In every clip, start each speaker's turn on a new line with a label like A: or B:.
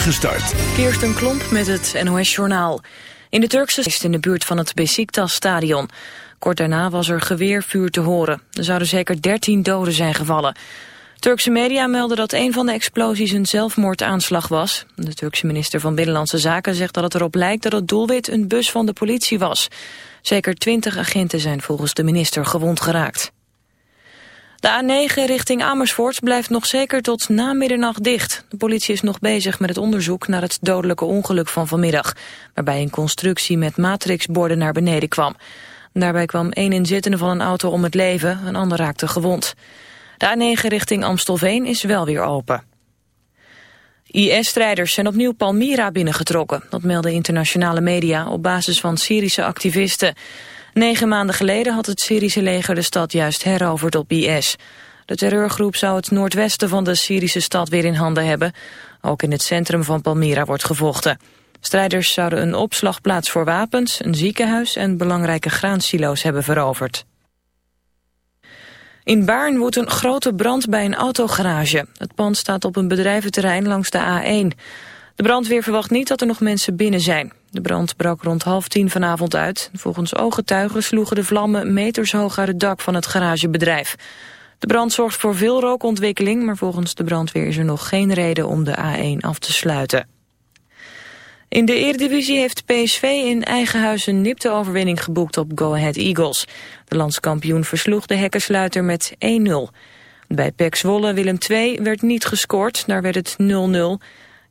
A: spoedige start.
B: Klomp met het NOS-journaal. In de Turkse is in de buurt van het Besiktas-stadion. Kort daarna was er geweervuur te horen. Er zouden zeker 13 doden zijn gevallen. Turkse media melden dat een van de explosies een zelfmoordaanslag was. De Turkse minister van Binnenlandse Zaken zegt dat het erop lijkt dat het doelwit een bus van de politie was. Zeker 20 agenten zijn volgens de minister gewond geraakt. De A9 richting Amersfoort blijft nog zeker tot na middernacht dicht. De politie is nog bezig met het onderzoek naar het dodelijke ongeluk van vanmiddag... waarbij een constructie met matrixborden naar beneden kwam. Daarbij kwam één inzittende van een auto om het leven, een ander raakte gewond. De A9 richting Amstelveen is wel weer open. IS-strijders zijn opnieuw Palmyra binnengetrokken. Dat melden internationale media op basis van Syrische activisten. Negen maanden geleden had het Syrische leger de stad juist heroverd op IS. De terreurgroep zou het noordwesten van de Syrische stad weer in handen hebben. Ook in het centrum van Palmyra wordt gevochten. Strijders zouden een opslagplaats voor wapens, een ziekenhuis en belangrijke graansilo's hebben veroverd. In Baarn woedt een grote brand bij een autogarage. Het pand staat op een bedrijventerrein langs de A1. De brandweer verwacht niet dat er nog mensen binnen zijn. De brand brak rond half tien vanavond uit. Volgens ooggetuigen sloegen de vlammen meters hoog uit het dak van het garagebedrijf. De brand zorgt voor veel rookontwikkeling, maar volgens de brandweer is er nog geen reden om de A1 af te sluiten. In de Eredivisie heeft PSV in eigen huis een nipte overwinning geboekt op Go Ahead Eagles. De landskampioen versloeg de hekkensluiter met 1-0. Bij PEC Zwolle Willem II werd niet gescoord, daar werd het 0-0.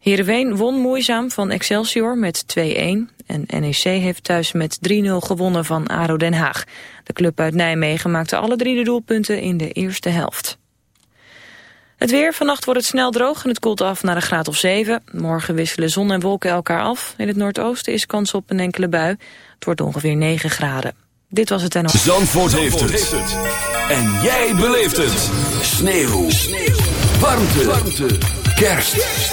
B: Heerenveen won moeizaam van Excelsior met 2-1. En NEC heeft thuis met 3-0 gewonnen van ADO Den Haag. De club uit Nijmegen maakte alle drie de doelpunten in de eerste helft. Het weer, vannacht wordt het snel droog en het koelt af naar een graad of 7. Morgen wisselen zon en wolken elkaar af. In het noordoosten is kans op een enkele bui. Het wordt ongeveer 9 graden. Dit was het en...
A: Zandvoort, Zandvoort heeft, het. En jij beleeft het. Sneeuw. Sneeuw. Warmte. Warmte. Kerst.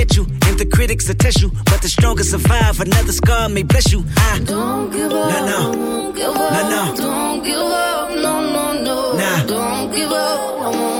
C: get you,
D: and
E: the critics will test you, but the strongest survive. Another scar may bless you. I don't give up. Nah, No, no. Nah, no. Nah. Don't give up. No, no, no. Nah. Don't give up.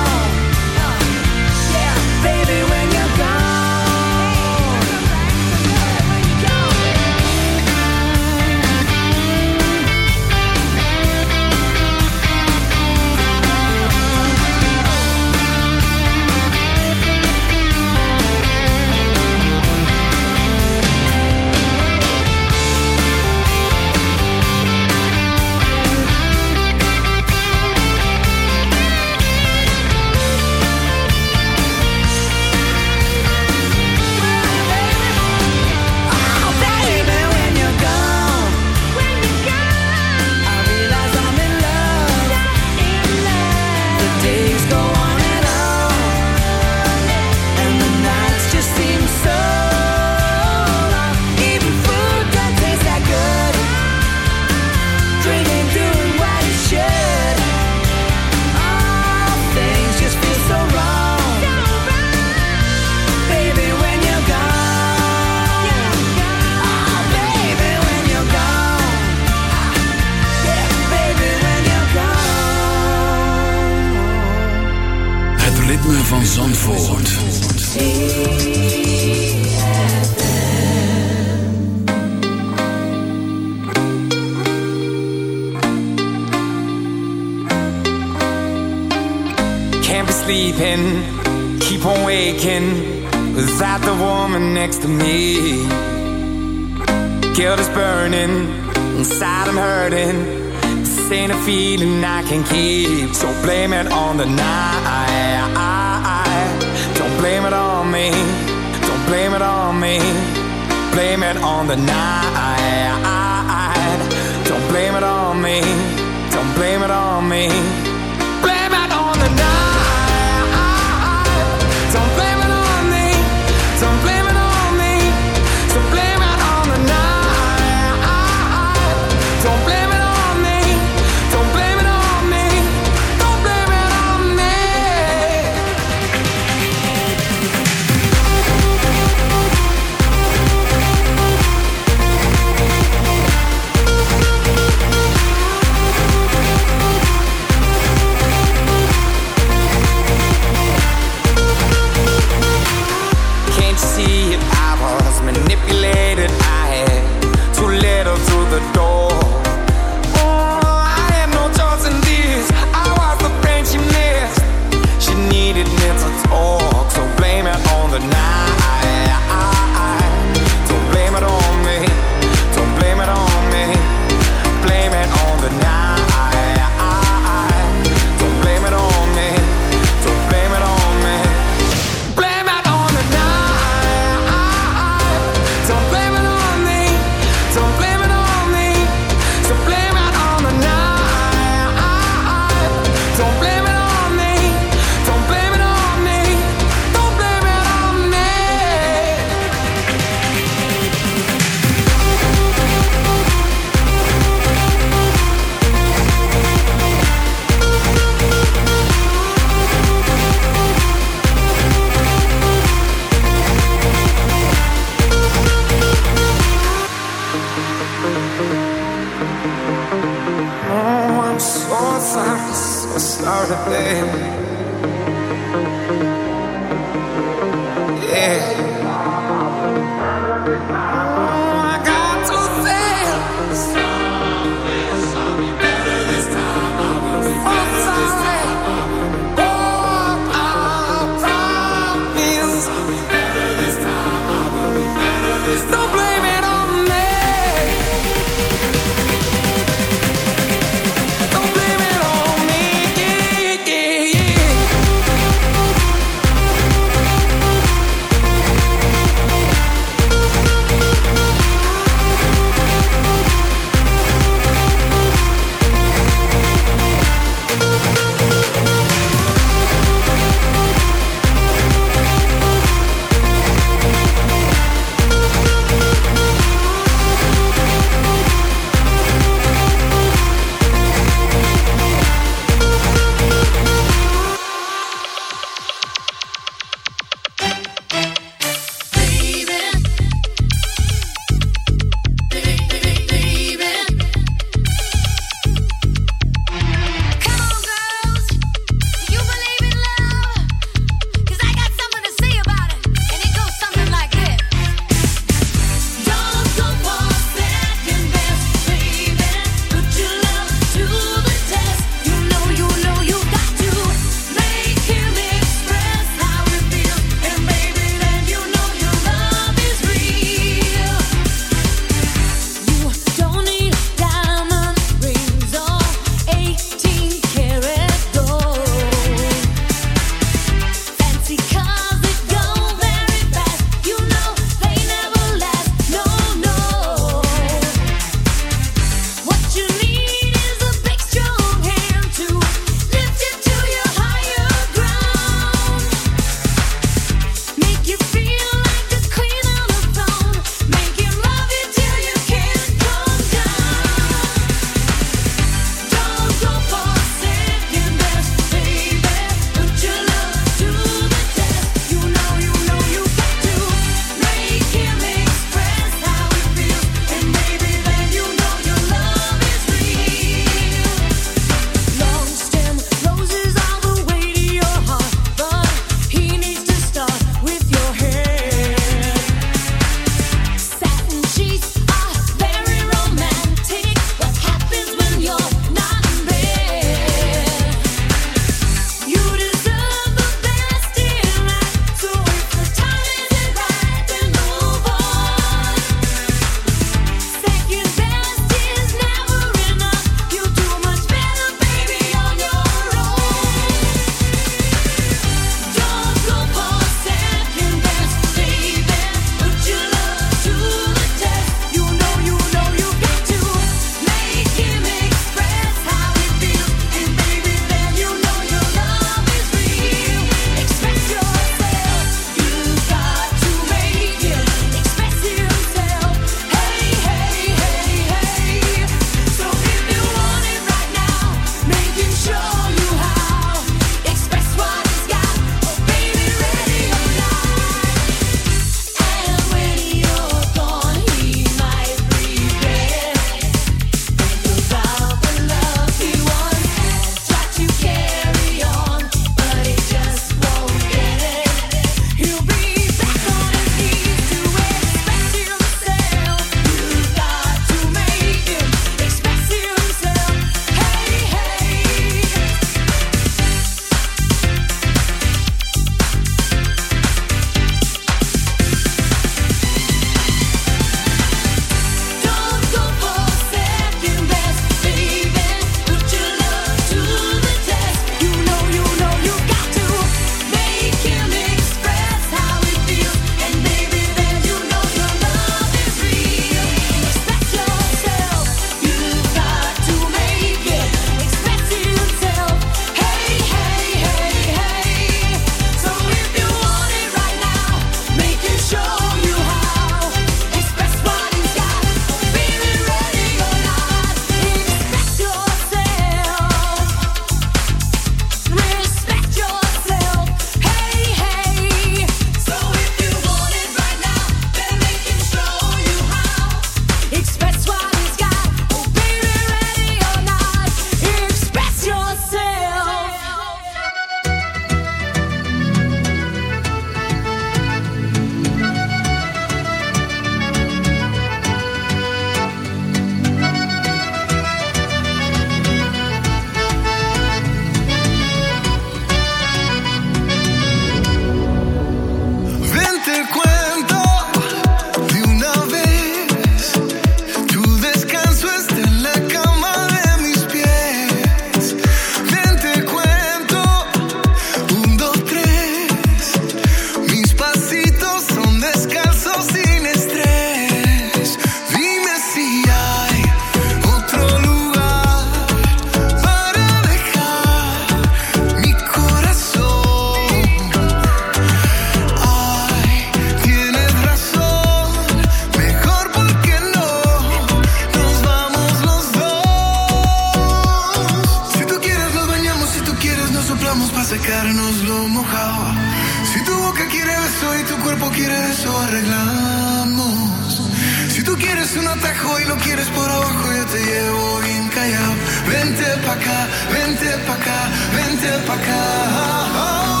F: Si tú quieres un atajo y lo quieres por abajo, yo te llevo bien callado. Vente pa' acá, vente pa' acá, vente pa' acá.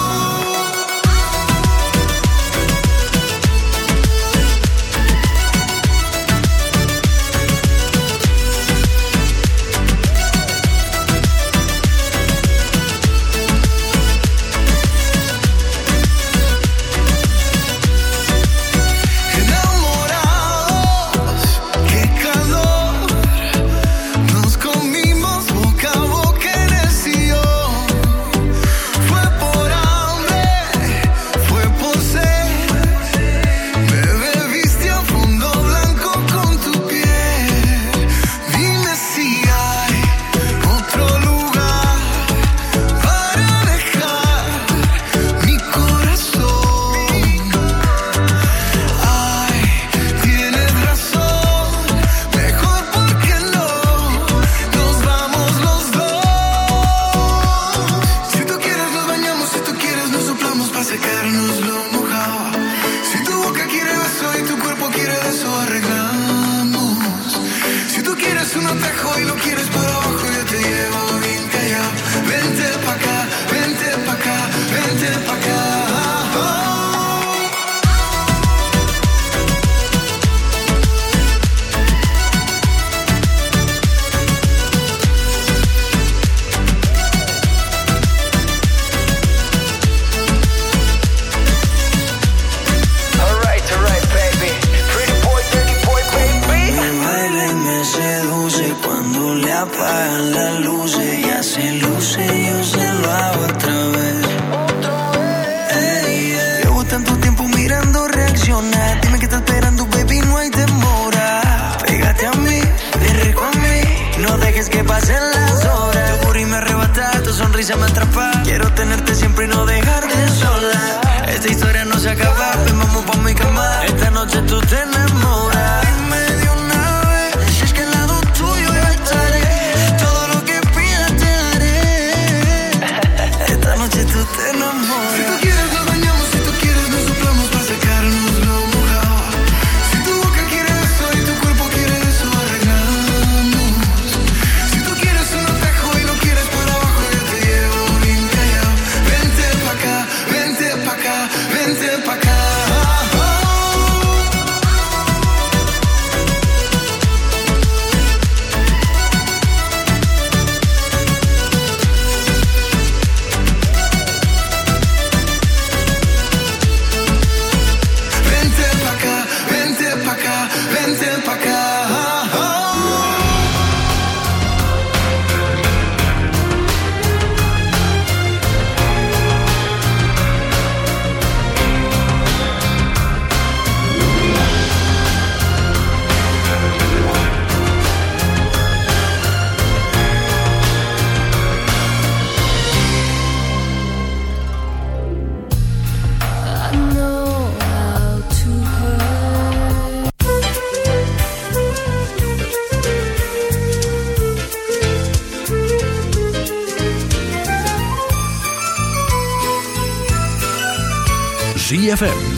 A: tenemos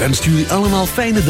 A: wenst jullie allemaal fijne.